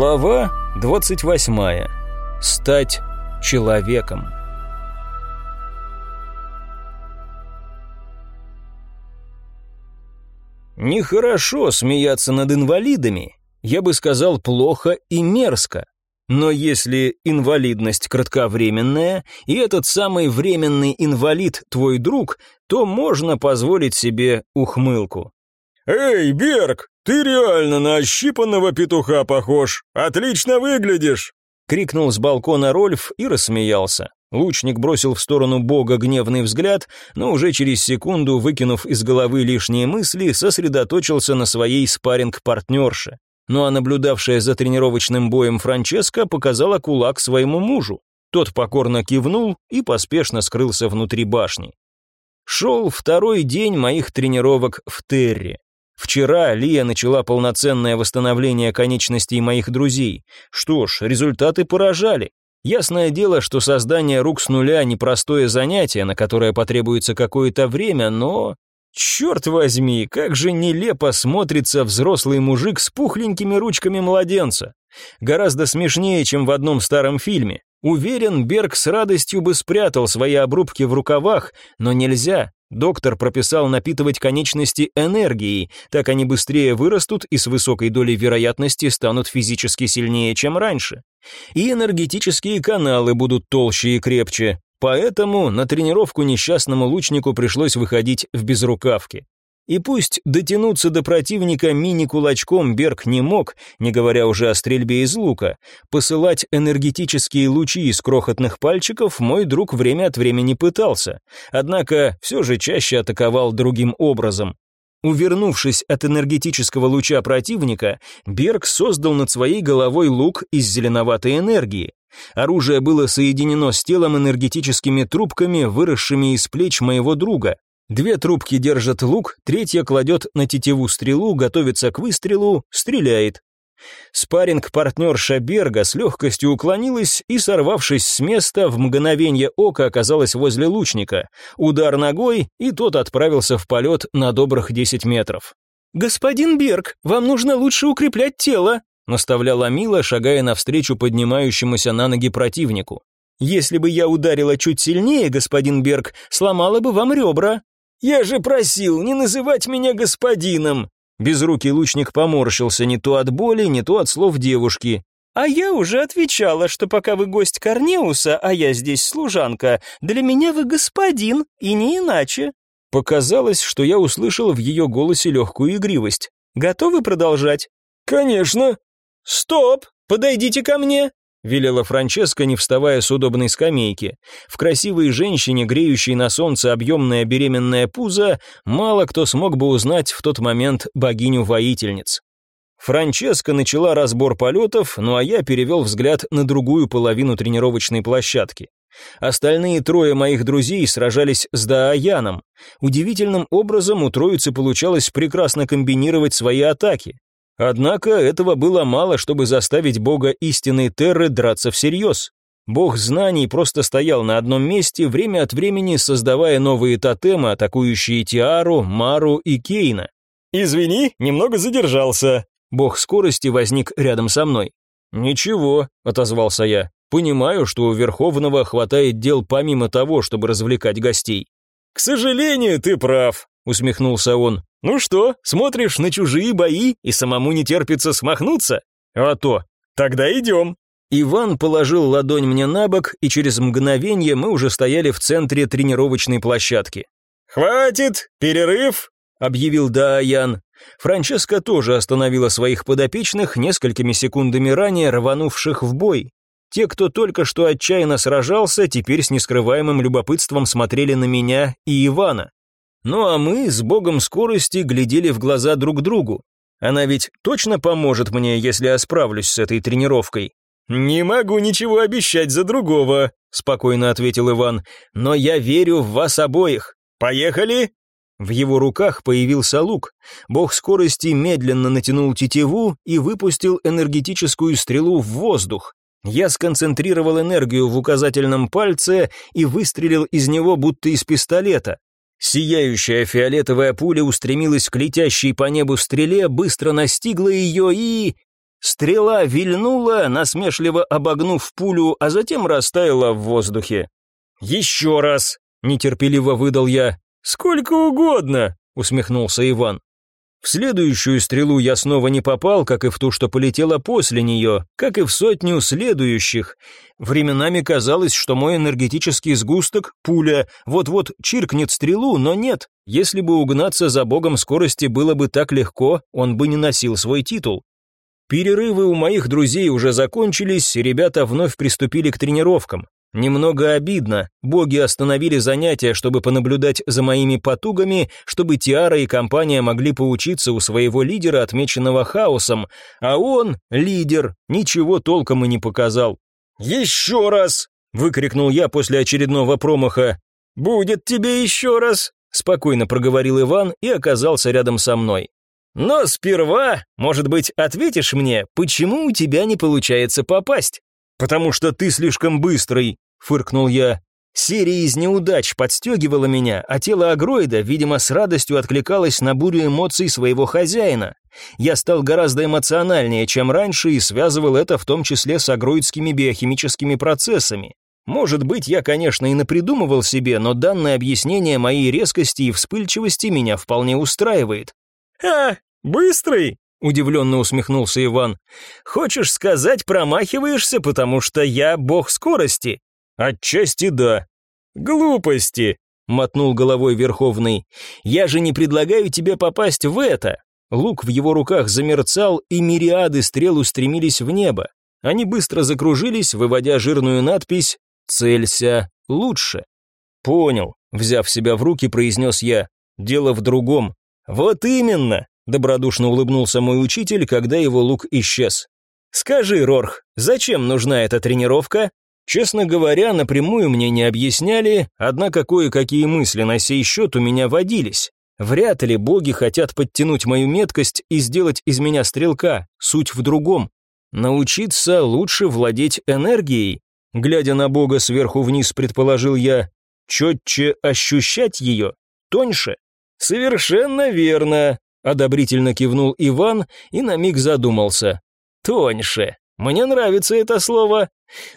Глава 28. Стать человеком. Нехорошо смеяться над инвалидами, я бы сказал плохо и мерзко. Но если инвалидность кратковременная, и этот самый временный инвалид твой друг, то можно позволить себе ухмылку. «Эй, Берг, ты реально на ощипанного петуха похож! Отлично выглядишь!» Крикнул с балкона Рольф и рассмеялся. Лучник бросил в сторону бога гневный взгляд, но уже через секунду, выкинув из головы лишние мысли, сосредоточился на своей спарринг-партнерше. Ну а наблюдавшая за тренировочным боем Франческа показала кулак своему мужу. Тот покорно кивнул и поспешно скрылся внутри башни. Шел второй день моих тренировок в Терре. Вчера Лия начала полноценное восстановление конечностей моих друзей. Что ж, результаты поражали. Ясное дело, что создание рук с нуля – непростое занятие, на которое потребуется какое-то время, но... Черт возьми, как же нелепо смотрится взрослый мужик с пухленькими ручками младенца. Гораздо смешнее, чем в одном старом фильме. Уверен, Берг с радостью бы спрятал свои обрубки в рукавах, но нельзя. Доктор прописал напитывать конечности энергией, так они быстрее вырастут и с высокой долей вероятности станут физически сильнее, чем раньше. И энергетические каналы будут толще и крепче, поэтому на тренировку несчастному лучнику пришлось выходить в безрукавке. И пусть дотянуться до противника мини-кулачком Берг не мог, не говоря уже о стрельбе из лука, посылать энергетические лучи из крохотных пальчиков мой друг время от времени пытался, однако все же чаще атаковал другим образом. Увернувшись от энергетического луча противника, Берг создал над своей головой лук из зеленоватой энергии. Оружие было соединено с телом энергетическими трубками, выросшими из плеч моего друга. Две трубки держат лук, третья кладет на тетиву стрелу, готовится к выстрелу, стреляет. Спаринг партнерша Берга с легкостью уклонилась и, сорвавшись с места, в мгновение ока оказалась возле лучника. Удар ногой, и тот отправился в полет на добрых 10 метров. «Господин Берг, вам нужно лучше укреплять тело», наставляла Мила, шагая навстречу поднимающемуся на ноги противнику. «Если бы я ударила чуть сильнее, господин Берг, сломала бы вам ребра». «Я же просил не называть меня господином!» Безрукий лучник поморщился не то от боли, не то от слов девушки. «А я уже отвечала, что пока вы гость Корнеуса, а я здесь служанка, для меня вы господин, и не иначе». Показалось, что я услышал в ее голосе легкую игривость. «Готовы продолжать?» «Конечно». «Стоп! Подойдите ко мне!» Велела Франческа, не вставая с удобной скамейки. В красивой женщине, греющей на солнце объемное беременное пузо, мало кто смог бы узнать в тот момент богиню-воительниц. Франческа начала разбор полетов, ну а я перевел взгляд на другую половину тренировочной площадки. Остальные трое моих друзей сражались с Дааяном. Удивительным образом у троицы получалось прекрасно комбинировать свои атаки. Однако этого было мало, чтобы заставить бога истинной Терры драться всерьез. Бог знаний просто стоял на одном месте, время от времени создавая новые тотемы, атакующие Тиару, Мару и Кейна. «Извини, немного задержался». Бог скорости возник рядом со мной. «Ничего», — отозвался я. «Понимаю, что у Верховного хватает дел помимо того, чтобы развлекать гостей». «К сожалению, ты прав», — усмехнулся он. «Ну что, смотришь на чужие бои и самому не терпится смахнуться? А то, тогда идем». Иван положил ладонь мне на бок, и через мгновение мы уже стояли в центре тренировочной площадки. «Хватит, перерыв», — объявил Дааян. Франческа тоже остановила своих подопечных несколькими секундами ранее рванувших в бой. Те, кто только что отчаянно сражался, теперь с нескрываемым любопытством смотрели на меня и Ивана. Ну а мы с богом скорости глядели в глаза друг другу. Она ведь точно поможет мне, если я справлюсь с этой тренировкой. «Не могу ничего обещать за другого», — спокойно ответил Иван, «но я верю в вас обоих. Поехали?» В его руках появился лук. Бог скорости медленно натянул тетиву и выпустил энергетическую стрелу в воздух. Я сконцентрировал энергию в указательном пальце и выстрелил из него будто из пистолета. Сияющая фиолетовая пуля устремилась к летящей по небу стреле, быстро настигла ее и... Стрела вильнула, насмешливо обогнув пулю, а затем растаяла в воздухе. «Еще раз!» — нетерпеливо выдал я. «Сколько угодно!» — усмехнулся Иван. В следующую стрелу я снова не попал, как и в ту, что полетела после нее, как и в сотню следующих. Временами казалось, что мой энергетический сгусток, пуля, вот-вот чиркнет стрелу, но нет. Если бы угнаться за богом скорости было бы так легко, он бы не носил свой титул. Перерывы у моих друзей уже закончились, ребята вновь приступили к тренировкам. Немного обидно, боги остановили занятия, чтобы понаблюдать за моими потугами, чтобы Тиара и компания могли поучиться у своего лидера, отмеченного хаосом, а он, лидер, ничего толком и не показал. «Еще раз!» — выкрикнул я после очередного промаха. «Будет тебе еще раз!» — спокойно проговорил Иван и оказался рядом со мной. «Но сперва, может быть, ответишь мне, почему у тебя не получается попасть?» «Потому что ты слишком быстрый», — фыркнул я. Серия из неудач подстегивала меня, а тело агроида, видимо, с радостью откликалось на бурю эмоций своего хозяина. Я стал гораздо эмоциональнее, чем раньше, и связывал это в том числе с агроидскими биохимическими процессами. Может быть, я, конечно, и напридумывал себе, но данное объяснение моей резкости и вспыльчивости меня вполне устраивает. «А, быстрый?» Удивленно усмехнулся Иван. «Хочешь сказать, промахиваешься, потому что я бог скорости?» «Отчасти да». «Глупости», — мотнул головой Верховный. «Я же не предлагаю тебе попасть в это». Лук в его руках замерцал, и мириады стрел устремились в небо. Они быстро закружились, выводя жирную надпись «Целься лучше». «Понял», — взяв себя в руки, произнес я. «Дело в другом». «Вот именно», Добродушно улыбнулся мой учитель, когда его лук исчез. «Скажи, Рорх, зачем нужна эта тренировка?» Честно говоря, напрямую мне не объясняли, однако кое-какие мысли на сей счет у меня водились. Вряд ли боги хотят подтянуть мою меткость и сделать из меня стрелка, суть в другом. Научиться лучше владеть энергией. Глядя на бога сверху вниз, предположил я, четче ощущать ее, тоньше. Совершенно верно, Одобрительно кивнул Иван и на миг задумался. Тоньше. Мне нравится это слово.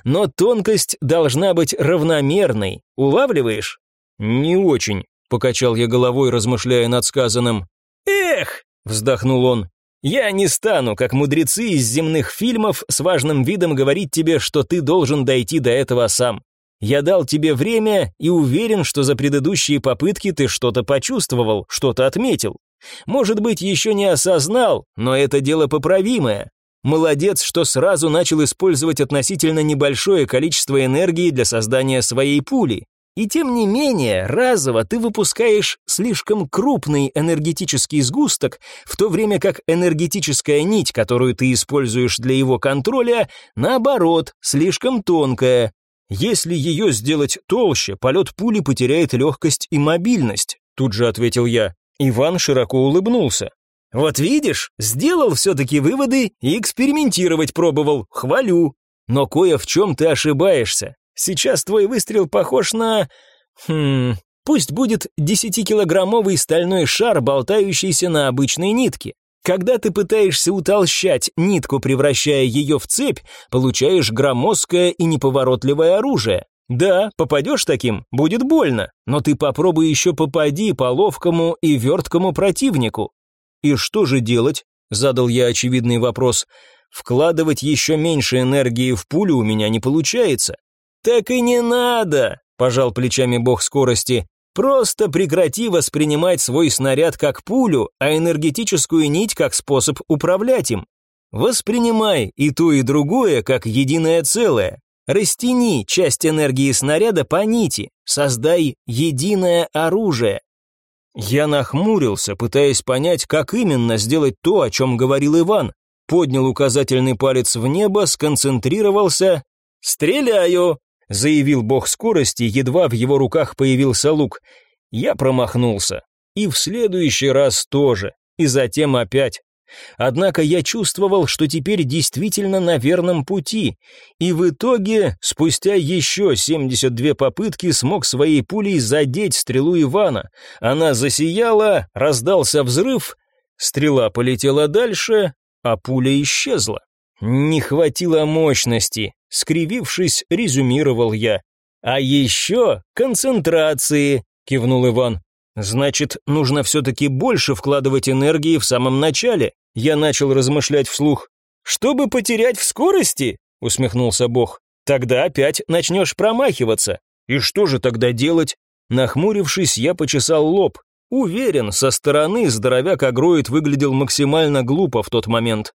Но тонкость должна быть равномерной. Улавливаешь? Не очень, покачал я головой, размышляя над сказанным. Эх, вздохнул он. Я не стану, как мудрецы из земных фильмов, с важным видом говорить тебе, что ты должен дойти до этого сам. Я дал тебе время и уверен, что за предыдущие попытки ты что-то почувствовал, что-то отметил. Может быть, еще не осознал, но это дело поправимое. Молодец, что сразу начал использовать относительно небольшое количество энергии для создания своей пули. И тем не менее, разово ты выпускаешь слишком крупный энергетический сгусток, в то время как энергетическая нить, которую ты используешь для его контроля, наоборот, слишком тонкая. Если ее сделать толще, полет пули потеряет легкость и мобильность, тут же ответил я. Иван широко улыбнулся. «Вот видишь, сделал все-таки выводы и экспериментировать пробовал, хвалю. Но кое в чем ты ошибаешься. Сейчас твой выстрел похож на... Хм... Пусть будет десятикилограммовый стальной шар, болтающийся на обычной нитке. Когда ты пытаешься утолщать нитку, превращая ее в цепь, получаешь громоздкое и неповоротливое оружие. Да, попадешь таким, будет больно, но ты попробуй еще попади по ловкому и верткому противнику. И что же делать? Задал я очевидный вопрос. Вкладывать еще меньше энергии в пулю у меня не получается. Так и не надо, пожал плечами бог скорости. Просто прекрати воспринимать свой снаряд как пулю, а энергетическую нить как способ управлять им. Воспринимай и то, и другое как единое целое. Растяни часть энергии снаряда по нити, создай единое оружие. Я нахмурился, пытаясь понять, как именно сделать то, о чем говорил Иван. Поднял указательный палец в небо, сконцентрировался. «Стреляю!» — заявил бог скорости, едва в его руках появился лук. Я промахнулся. И в следующий раз тоже. И затем опять. Однако я чувствовал, что теперь действительно на верном пути, и в итоге, спустя еще 72 попытки, смог своей пулей задеть стрелу Ивана. Она засияла, раздался взрыв, стрела полетела дальше, а пуля исчезла. Не хватило мощности, скривившись, резюмировал я. А еще концентрации, кивнул Иван. Значит, нужно все-таки больше вкладывать энергии в самом начале. Я начал размышлять вслух. Чтобы потерять в скорости? усмехнулся Бог. Тогда опять начнешь промахиваться. И что же тогда делать? Нахмурившись, я почесал лоб. Уверен, со стороны здоровяк Агроид выглядел максимально глупо в тот момент.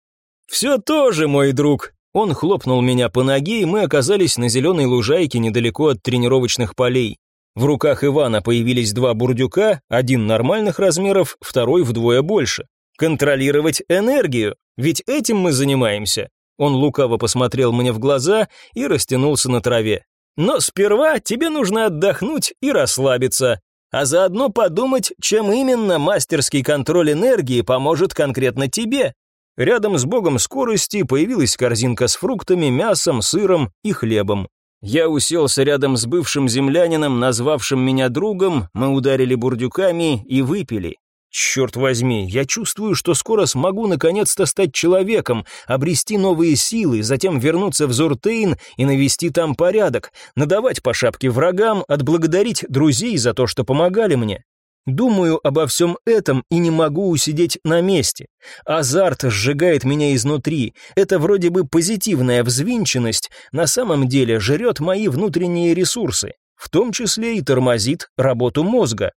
«Все тоже, мой друг!» Он хлопнул меня по ноге, и мы оказались на зеленой лужайке недалеко от тренировочных полей. В руках Ивана появились два бурдюка, один нормальных размеров, второй вдвое больше. Контролировать энергию, ведь этим мы занимаемся. Он лукаво посмотрел мне в глаза и растянулся на траве. Но сперва тебе нужно отдохнуть и расслабиться, а заодно подумать, чем именно мастерский контроль энергии поможет конкретно тебе. Рядом с богом скорости появилась корзинка с фруктами, мясом, сыром и хлебом. Я уселся рядом с бывшим землянином, назвавшим меня другом, мы ударили бурдюками и выпили. Черт возьми, я чувствую, что скоро смогу наконец-то стать человеком, обрести новые силы, затем вернуться в Зуртейн и навести там порядок, надавать по шапке врагам, отблагодарить друзей за то, что помогали мне. Думаю обо всем этом и не могу усидеть на месте. Азарт сжигает меня изнутри. Это вроде бы позитивная взвинченность, на самом деле жрет мои внутренние ресурсы, в том числе и тормозит работу мозга.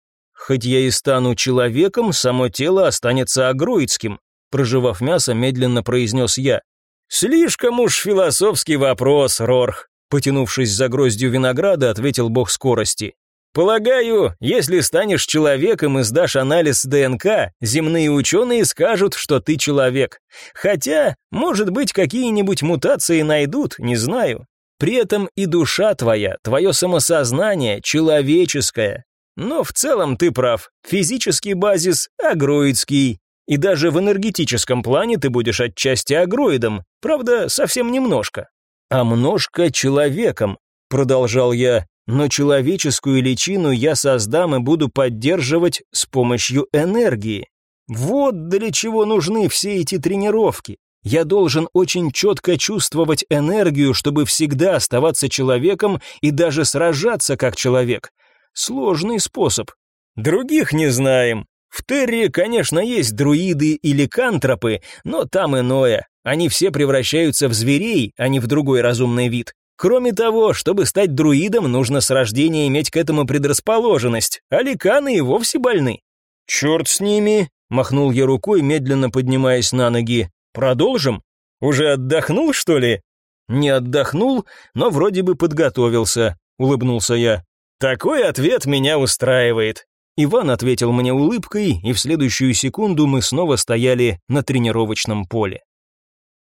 Хоть я и стану человеком, само тело останется агроидским, проживав мясо, медленно произнес я. Слишком уж философский вопрос, Рорх, потянувшись за гроздью винограда, ответил бог скорости. Полагаю, если станешь человеком и сдашь анализ ДНК, земные ученые скажут, что ты человек. Хотя, может быть, какие-нибудь мутации найдут, не знаю. При этом и душа твоя, твое самосознание человеческое. Но в целом ты прав. Физический базис агроидский. И даже в энергетическом плане ты будешь отчасти агроидом. Правда, совсем немножко. А множко человеком, продолжал я. Но человеческую личину я создам и буду поддерживать с помощью энергии. Вот для чего нужны все эти тренировки. Я должен очень четко чувствовать энергию, чтобы всегда оставаться человеком и даже сражаться как человек. Сложный способ. Других не знаем. В Терре, конечно, есть друиды или кантропы, но там иное. Они все превращаются в зверей, а не в другой разумный вид. Кроме того, чтобы стать друидом, нужно с рождения иметь к этому предрасположенность, а ликаны и вовсе больны. «Черт с ними!» — махнул я рукой, медленно поднимаясь на ноги. «Продолжим? Уже отдохнул, что ли?» «Не отдохнул, но вроде бы подготовился», — улыбнулся я. Такой ответ меня устраивает. Иван ответил мне улыбкой, и в следующую секунду мы снова стояли на тренировочном поле.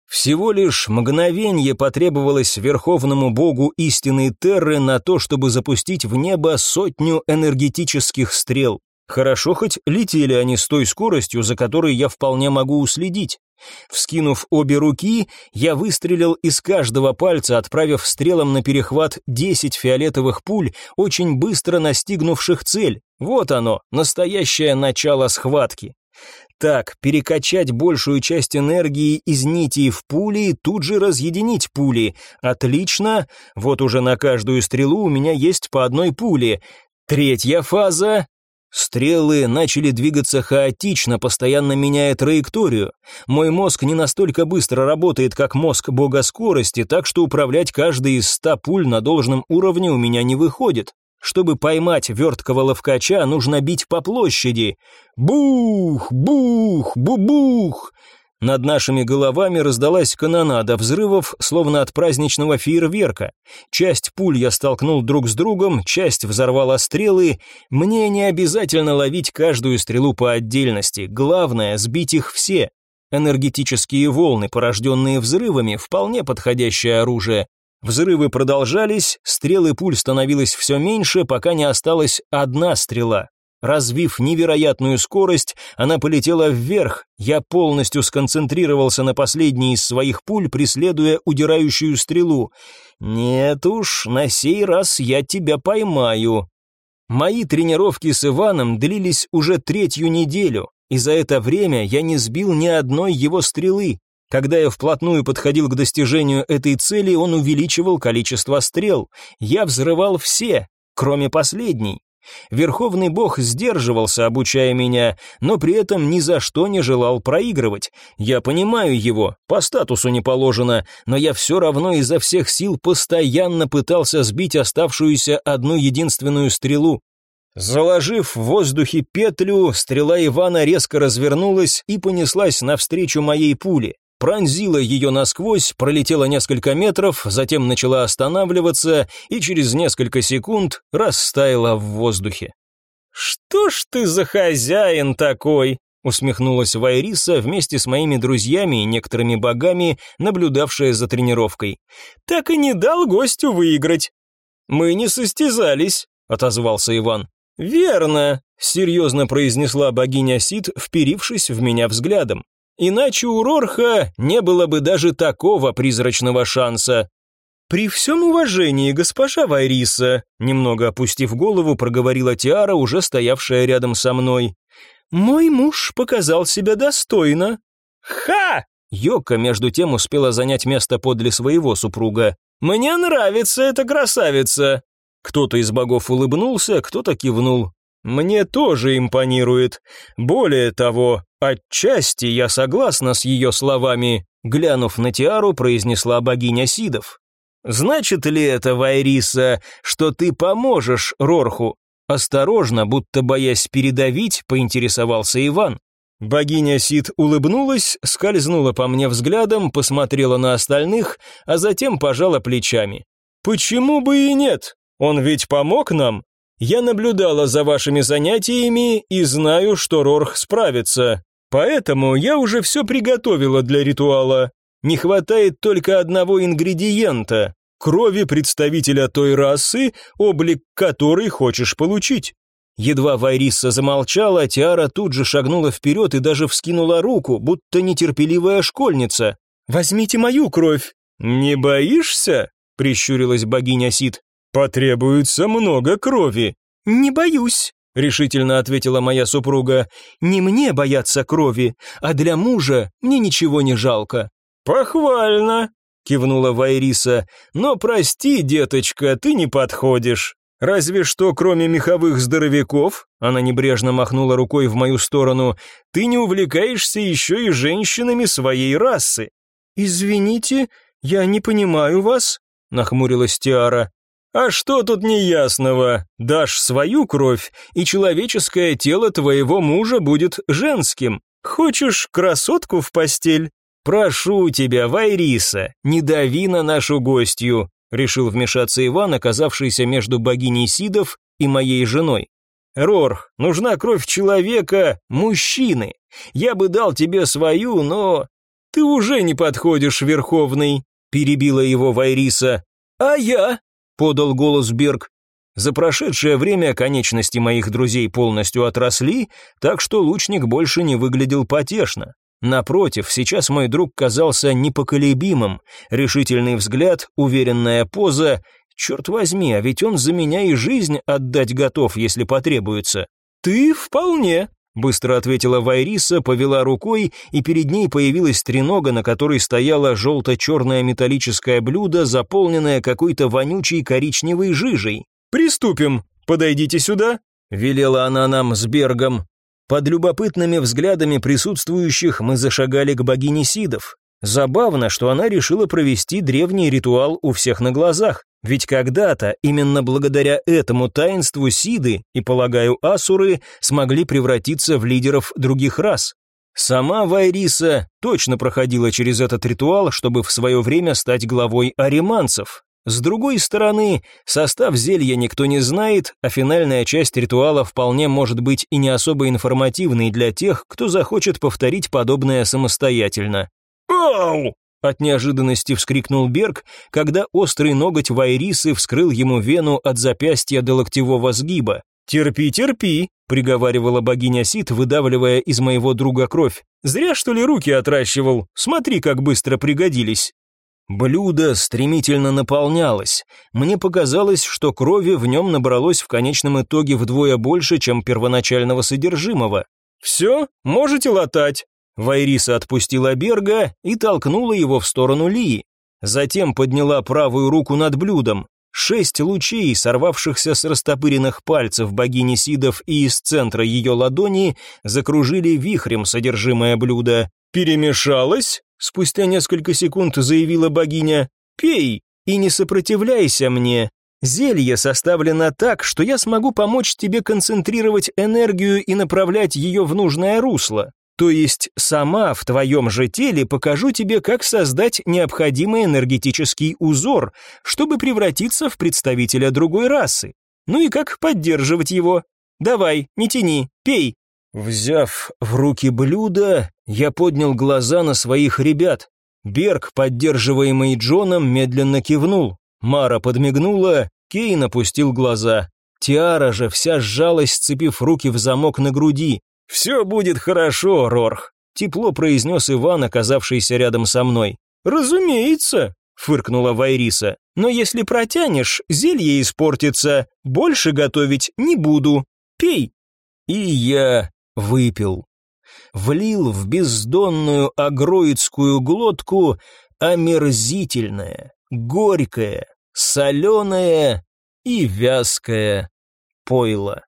Всего лишь мгновение потребовалось верховному богу истинной Терры на то, чтобы запустить в небо сотню энергетических стрел. Хорошо хоть летели они с той скоростью, за которой я вполне могу уследить. Вскинув обе руки, я выстрелил из каждого пальца, отправив стрелом на перехват 10 фиолетовых пуль, очень быстро настигнувших цель. Вот оно, настоящее начало схватки. Так, перекачать большую часть энергии из нитей в пули и тут же разъединить пули. Отлично. Вот уже на каждую стрелу у меня есть по одной пуле. Третья фаза Стрелы начали двигаться хаотично, постоянно меняя траекторию. Мой мозг не настолько быстро работает, как мозг бога скорости, так что управлять каждой из ста пуль на должном уровне у меня не выходит. Чтобы поймать верткого ловкача, нужно бить по площади. Бух, бух, бу-бух. Над нашими головами раздалась канонада взрывов, словно от праздничного фейерверка. Часть пуль я столкнул друг с другом, часть взорвала стрелы. Мне не обязательно ловить каждую стрелу по отдельности, главное — сбить их все. Энергетические волны, порожденные взрывами, вполне подходящее оружие. Взрывы продолжались, стрелы пуль становилось все меньше, пока не осталась одна стрела. Развив невероятную скорость, она полетела вверх. Я полностью сконцентрировался на последней из своих пуль, преследуя удирающую стрелу. Нет уж, на сей раз я тебя поймаю. Мои тренировки с Иваном длились уже третью неделю, и за это время я не сбил ни одной его стрелы. Когда я вплотную подходил к достижению этой цели, он увеличивал количество стрел. Я взрывал все, кроме последней. Верховный бог сдерживался, обучая меня, но при этом ни за что не желал проигрывать. Я понимаю его, по статусу не положено, но я все равно изо всех сил постоянно пытался сбить оставшуюся одну единственную стрелу. Заложив в воздухе петлю, стрела Ивана резко развернулась и понеслась навстречу моей пуле пронзила ее насквозь, пролетела несколько метров, затем начала останавливаться и через несколько секунд растаяла в воздухе. «Что ж ты за хозяин такой?» усмехнулась Вайриса вместе с моими друзьями и некоторыми богами, наблюдавшая за тренировкой. «Так и не дал гостю выиграть». «Мы не состязались», — отозвался Иван. «Верно», — серьезно произнесла богиня Сид, вперившись в меня взглядом. Иначе у Рорха не было бы даже такого призрачного шанса. «При всем уважении, госпожа Вайриса», немного опустив голову, проговорила Тиара, уже стоявшая рядом со мной. «Мой муж показал себя достойно». «Ха!» Йока между тем успела занять место подле своего супруга. «Мне нравится эта красавица!» Кто-то из богов улыбнулся, кто-то кивнул. «Мне тоже импонирует. Более того, «Отчасти я согласна с ее словами», — глянув на Тиару, произнесла богиня Сидов. «Значит ли это, Вайриса, что ты поможешь Рорху?» Осторожно, будто боясь передавить, поинтересовался Иван. Богиня Сид улыбнулась, скользнула по мне взглядом, посмотрела на остальных, а затем пожала плечами. «Почему бы и нет? Он ведь помог нам. Я наблюдала за вашими занятиями и знаю, что Рорх справится. Поэтому я уже все приготовила для ритуала. Не хватает только одного ингредиента – крови представителя той расы, облик которой хочешь получить. Едва Вайриса замолчала, Тиара тут же шагнула вперед и даже вскинула руку, будто нетерпеливая школьница. «Возьмите мою кровь!» «Не боишься?» – прищурилась богиня Сид. «Потребуется много крови». «Не боюсь», — решительно ответила моя супруга. «Не мне бояться крови, а для мужа мне ничего не жалко». «Похвально», — кивнула Вайриса. «Но прости, деточка, ты не подходишь. Разве что кроме меховых здоровяков, она небрежно махнула рукой в мою сторону, ты не увлекаешься еще и женщинами своей расы». «Извините, я не понимаю вас», — нахмурилась Тиара. А что тут неясного? Дашь свою кровь, и человеческое тело твоего мужа будет женским. Хочешь красотку в постель? Прошу тебя, Вайриса, не дави на нашу гостью, решил вмешаться Иван, оказавшийся между богиней Сидов и моей женой. Рорх, нужна кровь человека, мужчины. Я бы дал тебе свою, но ты уже не подходишь, Верховный, перебила его Вайриса. А я? Подал голос Берг. За прошедшее время конечности моих друзей полностью отросли, так что лучник больше не выглядел потешно. Напротив, сейчас мой друг казался непоколебимым. Решительный взгляд, уверенная поза. Черт возьми, а ведь он за меня и жизнь отдать готов, если потребуется. «Ты вполне», Быстро ответила Вайриса, повела рукой, и перед ней появилась тренога, на которой стояло желто-черное металлическое блюдо, заполненное какой-то вонючей коричневой жижей. «Приступим! Подойдите сюда!» — велела она нам с Бергом. Под любопытными взглядами присутствующих мы зашагали к богине Сидов. Забавно, что она решила провести древний ритуал у всех на глазах, ведь когда-то именно благодаря этому таинству Сиды и, полагаю, Асуры смогли превратиться в лидеров других рас. Сама Вайриса точно проходила через этот ритуал, чтобы в свое время стать главой ариманцев. С другой стороны, состав зелья никто не знает, а финальная часть ритуала вполне может быть и не особо информативной для тех, кто захочет повторить подобное самостоятельно. «Ау!» От неожиданности вскрикнул Берг, когда острый ноготь Вайрисы вскрыл ему вену от запястья до локтевого сгиба. «Терпи, терпи», — приговаривала богиня Сит, выдавливая из моего друга кровь. «Зря, что ли, руки отращивал? Смотри, как быстро пригодились». Блюдо стремительно наполнялось. Мне показалось, что крови в нем набралось в конечном итоге вдвое больше, чем первоначального содержимого. «Все, можете латать», Вайриса отпустила Берга и толкнула его в сторону Лии. Затем подняла правую руку над блюдом. Шесть лучей, сорвавшихся с растопыренных пальцев богини Сидов и из центра ее ладони, закружили вихрем содержимое блюда. «Перемешалось?» — спустя несколько секунд заявила богиня. «Пей и не сопротивляйся мне. Зелье составлено так, что я смогу помочь тебе концентрировать энергию и направлять ее в нужное русло. То есть сама в твоем же теле покажу тебе, как создать необходимый энергетический узор, чтобы превратиться в представителя другой расы. Ну и как поддерживать его. Давай, не тяни, пей. Взяв в руки блюдо, я поднял глаза на своих ребят. Берг, поддерживаемый Джоном, медленно кивнул. Мара подмигнула, Кейн опустил глаза. Тиара же вся сжалась, сцепив руки в замок на груди. «Все будет хорошо, Рорх», — тепло произнес Иван, оказавшийся рядом со мной. «Разумеется», — фыркнула Вайриса. «Но если протянешь, зелье испортится. Больше готовить не буду. Пей». И я выпил. Влил в бездонную агроидскую глотку омерзительное, горькое, соленое и вязкое пойло.